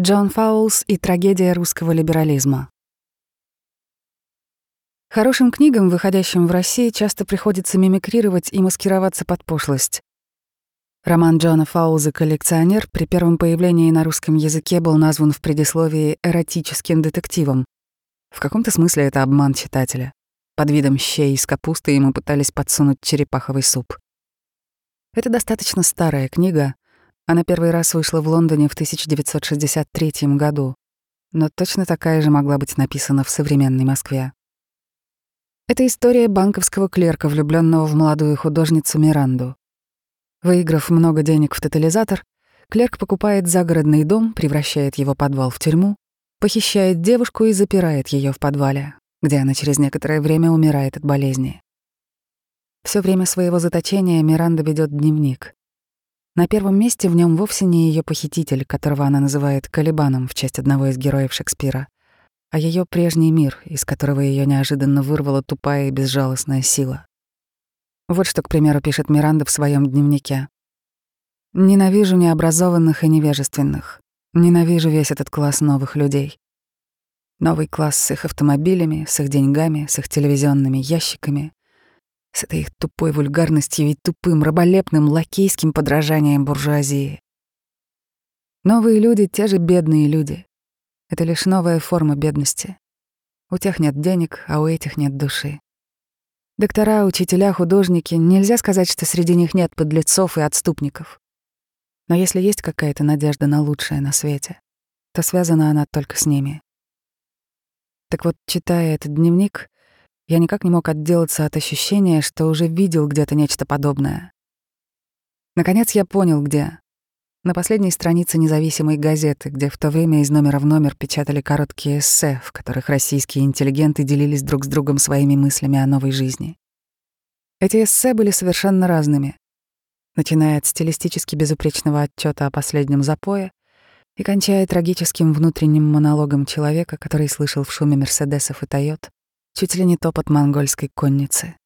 Джон Фаулс и трагедия русского либерализма. Хорошим книгам, выходящим в России, часто приходится мимикрировать и маскироваться под пошлость. Роман Джона Фаулза «Коллекционер» при первом появлении на русском языке был назван в предисловии эротическим детективом. В каком-то смысле это обман читателя. Под видом щей из капусты ему пытались подсунуть черепаховый суп. Это достаточно старая книга, она первый раз вышла в Лондоне в 1963 году, но точно такая же могла быть написана в современной Москве. Это история банковского клерка, влюбленного в молодую художницу Миранду. Выиграв много денег в тотализатор, клерк покупает загородный дом, превращает его подвал в тюрьму, похищает девушку и запирает ее в подвале, где она через некоторое время умирает от болезни. Все время своего заточения Миранда ведет дневник. На первом месте в нем вовсе не ее похититель, которого она называет Калибаном в честь одного из героев Шекспира, а ее прежний мир, из которого ее неожиданно вырвала тупая и безжалостная сила. Вот что, к примеру, пишет Миранда в своем дневнике. «Ненавижу необразованных и невежественных. Ненавижу весь этот класс новых людей. Новый класс с их автомобилями, с их деньгами, с их телевизионными ящиками, с этой их тупой вульгарностью и тупым, раболепным, лакейским подражанием буржуазии. Новые люди — те же бедные люди. Это лишь новая форма бедности. У тех нет денег, а у этих нет души. Доктора, учителя, художники — нельзя сказать, что среди них нет подлецов и отступников. Но если есть какая-то надежда на лучшее на свете, то связана она только с ними. Так вот, читая этот дневник, я никак не мог отделаться от ощущения, что уже видел где-то нечто подобное. Наконец я понял, где. На последней странице независимой газеты, где в то время из номера в номер печатали короткие эссе, в которых российские интеллигенты делились друг с другом своими мыслями о новой жизни. Эти эссе были совершенно разными, начиная от стилистически безупречного отчета о последнем запое и кончая трагическим внутренним монологом человека, который слышал в шуме Мерседесов и Тойот чуть ли не топот монгольской конницы.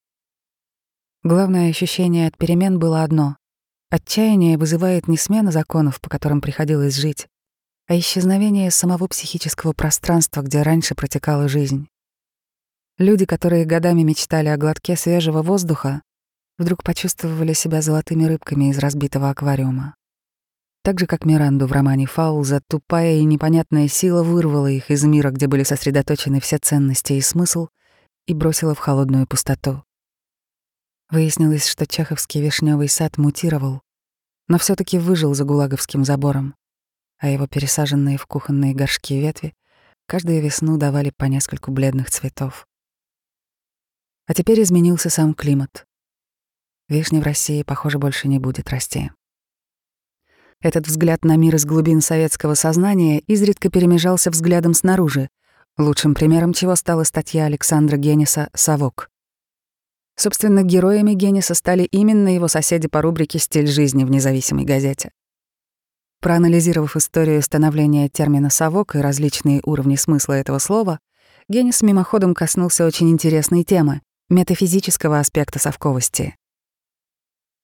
Главное ощущение от перемен было одно — отчаяние вызывает не смена законов, по которым приходилось жить, а исчезновение самого психического пространства, где раньше протекала жизнь. Люди, которые годами мечтали о глотке свежего воздуха, вдруг почувствовали себя золотыми рыбками из разбитого аквариума. Так же, как Миранду в романе Фаулза, тупая и непонятная сила вырвала их из мира, где были сосредоточены все ценности и смысл, и бросила в холодную пустоту. Выяснилось, что чеховский вишневый сад мутировал, но все таки выжил за гулаговским забором, а его пересаженные в кухонные горшки ветви каждую весну давали по нескольку бледных цветов. А теперь изменился сам климат. Вишни в России, похоже, больше не будет расти. Этот взгляд на мир из глубин советского сознания изредка перемежался взглядом снаружи, лучшим примером чего стала статья Александра Генниса «Совок». Собственно, героями Генниса стали именно его соседи по рубрике «Стиль жизни» в независимой газете. Проанализировав историю становления термина «совок» и различные уровни смысла этого слова, Геннис мимоходом коснулся очень интересной темы — метафизического аспекта совковости.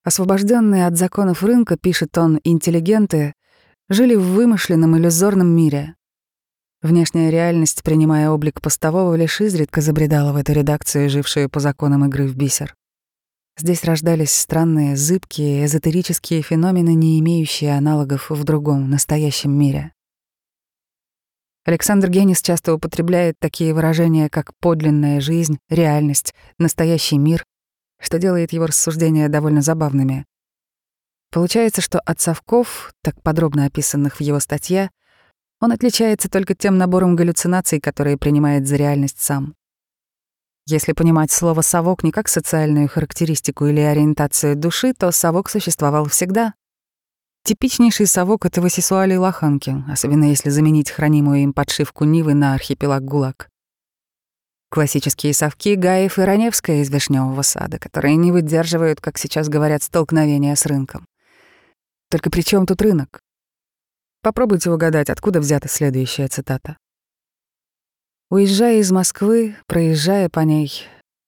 Освобожденные от законов рынка, пишет он, интеллигенты жили в вымышленном иллюзорном мире. Внешняя реальность, принимая облик постового, лишь изредка забредала в эту редакцию, жившую по законам игры в бисер. Здесь рождались странные, зыбкие, эзотерические феномены, не имеющие аналогов в другом, настоящем мире. Александр Генис часто употребляет такие выражения, как подлинная жизнь, реальность, настоящий мир, что делает его рассуждения довольно забавными. Получается, что от совков, так подробно описанных в его статье, он отличается только тем набором галлюцинаций, которые принимает за реальность сам. Если понимать слово «совок» не как социальную характеристику или ориентацию души, то совок существовал всегда. Типичнейший совок — это васисуали лоханки, особенно если заменить хранимую им подшивку Нивы на архипелаг ГУЛАГ. Классические совки Гаев и Раневская из Вишневого сада, которые не выдерживают, как сейчас говорят, столкновения с рынком. Только при чем тут рынок? Попробуйте угадать, откуда взята следующая цитата. Уезжая из Москвы, проезжая по ней,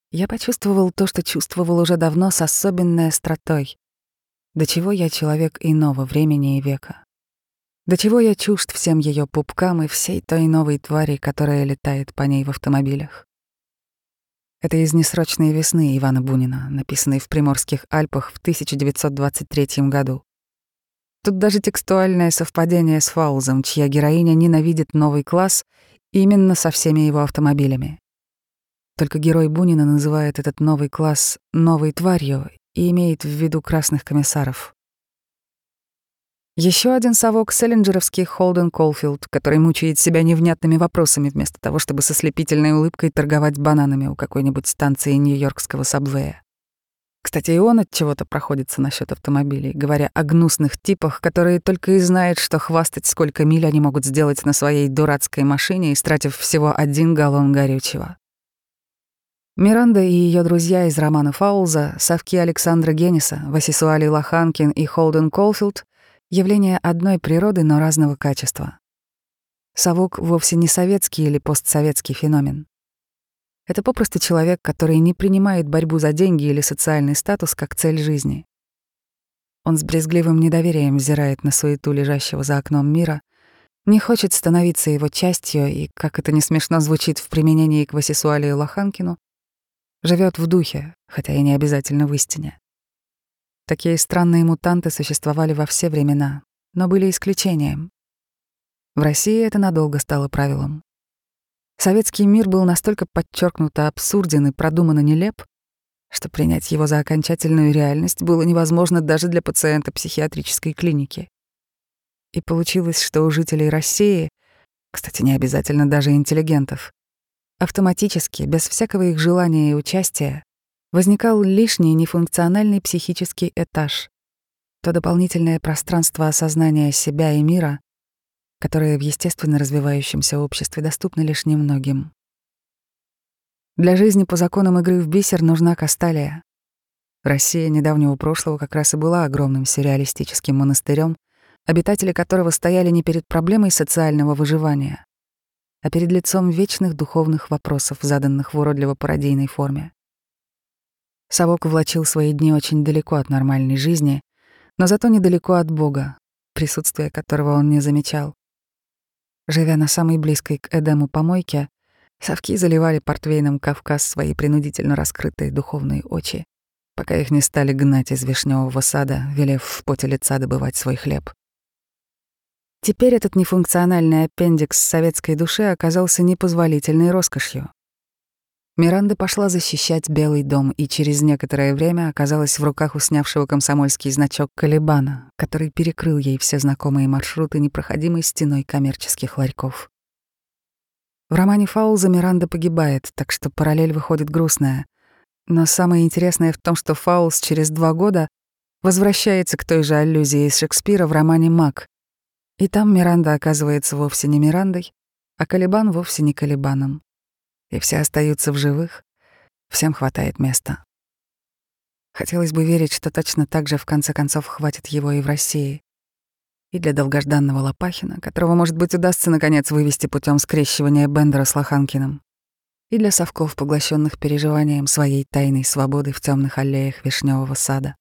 я почувствовал то, что чувствовал уже давно с особенной остротой. До чего я человек иного времени и века. До чего я чужд всем ее пупкам и всей той новой твари, которая летает по ней в автомобилях. Это из «Несрочной весны» Ивана Бунина, написанной в Приморских Альпах в 1923 году. Тут даже текстуальное совпадение с Фаузом, чья героиня ненавидит новый класс именно со всеми его автомобилями. Только герой Бунина называет этот новый класс «новой тварью» и имеет в виду красных комиссаров. Еще один совок — селлинджеровский Холден Колфилд, который мучает себя невнятными вопросами вместо того, чтобы со слепительной улыбкой торговать бананами у какой-нибудь станции нью-йоркского сабвея. Кстати, и он от чего-то проходится насчет автомобилей, говоря о гнусных типах, которые только и знают, что хвастать, сколько миль они могут сделать на своей дурацкой машине, истратив всего один галлон горючего. Миранда и ее друзья из романа Фаулза, совки Александра Генниса, Васисуали Лоханкин и Холден Колфилд явление одной природы, но разного качества. Совок вовсе не советский или постсоветский феномен. Это попросту человек, который не принимает борьбу за деньги или социальный статус как цель жизни. Он с брезгливым недоверием взирает на суету лежащего за окном мира, не хочет становиться его частью и, как это не смешно звучит в применении к Васисуале Лоханкину, живет в духе, хотя и не обязательно в истине. Такие странные мутанты существовали во все времена, но были исключением. В России это надолго стало правилом. Советский мир был настолько подчеркнуто абсурден и продуманно нелеп, что принять его за окончательную реальность было невозможно даже для пациента психиатрической клиники. И получилось, что у жителей России, кстати, не обязательно даже интеллигентов, автоматически, без всякого их желания и участия, возникал лишний нефункциональный психический этаж, то дополнительное пространство осознания себя и мира, которое в естественно развивающемся обществе доступно лишь немногим. Для жизни по законам игры в бисер нужна Касталия. Россия недавнего прошлого как раз и была огромным сюрреалистическим монастырем, обитатели которого стояли не перед проблемой социального выживания, а перед лицом вечных духовных вопросов, заданных в уродливо-пародийной форме. Совок влачил свои дни очень далеко от нормальной жизни, но зато недалеко от Бога, присутствие которого он не замечал. Живя на самой близкой к Эдему помойке, совки заливали портвейном Кавказ свои принудительно раскрытые духовные очи, пока их не стали гнать из вишневого сада, велев в поте лица добывать свой хлеб. Теперь этот нефункциональный аппендикс советской души оказался непозволительной роскошью. Миранда пошла защищать Белый дом и через некоторое время оказалась в руках у снявшего комсомольский значок Калибана, который перекрыл ей все знакомые маршруты непроходимой стеной коммерческих ларьков. В романе Фаулза Миранда погибает, так что параллель выходит грустная. Но самое интересное в том, что Фаулс через два года возвращается к той же аллюзии из Шекспира в романе «Мак». И там Миранда оказывается вовсе не Мирандой, а Калибан вовсе не Калибаном и все остаются в живых, всем хватает места. Хотелось бы верить, что точно так же в конце концов хватит его и в России. И для долгожданного Лопахина, которого, может быть, удастся наконец вывести путем скрещивания Бендера с Лоханкиным, и для совков, поглощенных переживанием своей тайной свободы в темных аллеях вишневого сада.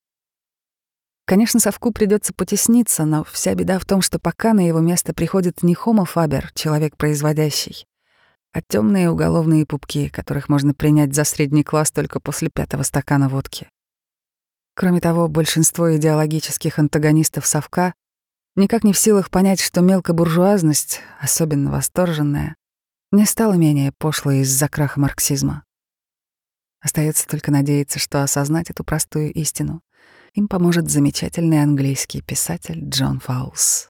Конечно, совку придется потесниться, но вся беда в том, что пока на его место приходит не Хомо Фабер, человек производящий, а темные уголовные пупки, которых можно принять за средний класс только после пятого стакана водки. Кроме того, большинство идеологических антагонистов совка никак не в силах понять, что мелкобуржуазность, особенно восторженная, не стала менее пошлой из-за краха марксизма. Остается только надеяться, что осознать эту простую истину им поможет замечательный английский писатель Джон Фаулс.